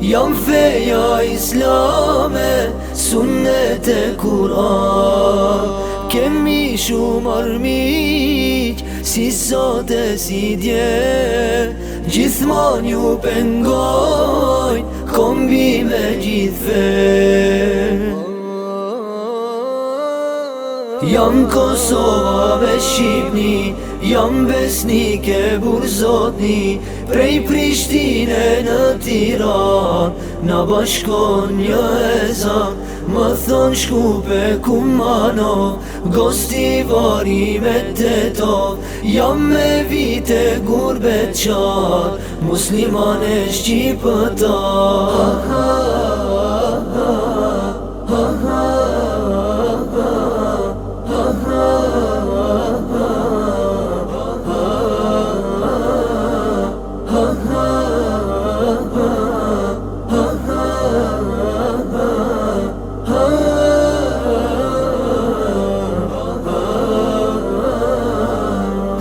Jam feja islame, sunet e kuran Kemi shumë armiq, si sate si dje Gjithman ju pengojnë, kombi me gjithve Jam Kosova dhe Shqipni Jam besnik e burzotni Prej Prishtine në Tiran Në bashkon një ezan Më thon shkupe kumano, mano Gosti varime të to Jam me vite gurbe qar Muslimane Shqipëtar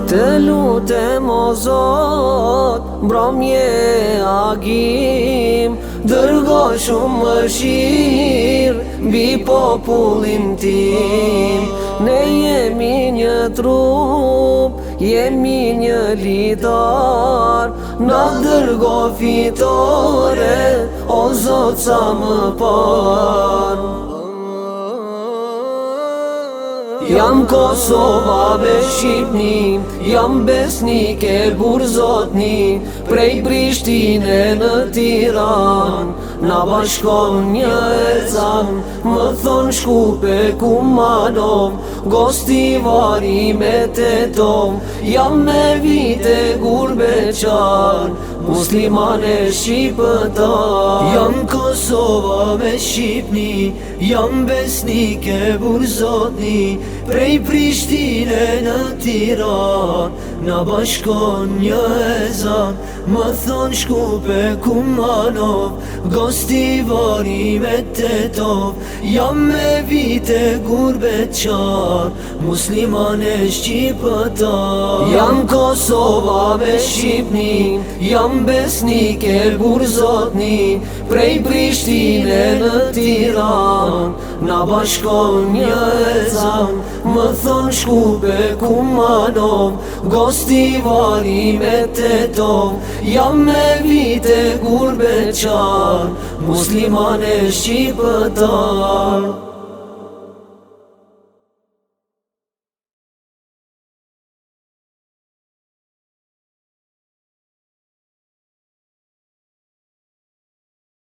Të lutem o Zot, mbrom je agim Dërgo shumë më shirë, bi popullin tim Ne jemi një trup, jemi një lidar Na dërgo fitore, o zotë sa më pan Jam Kosova be Shqipni, jam besnik e burzotni Prej Prishtine në Tiran, Na bashkon një ecan Më thonë shkupe ku manom Gosti vari me të tom Jam me vite gurbe qanë Muslimane Shqipëtar Jam Kosova me Shqipni Jam besnik e burzotni Prej Prishtine në Tiran Në bashkon një ezan Më thonë shkupe kumanov Gostivari me tetov Jam me vite gurbet qar Muslimane Shqipëtar Jam Kosova me Shqipni Jam besnik e bur zotni Prej Prishtine në Tiran Na bashkon një e Më thon shkupe ku Gosti vali me të tom Jam me vite gurbe qan Musliman e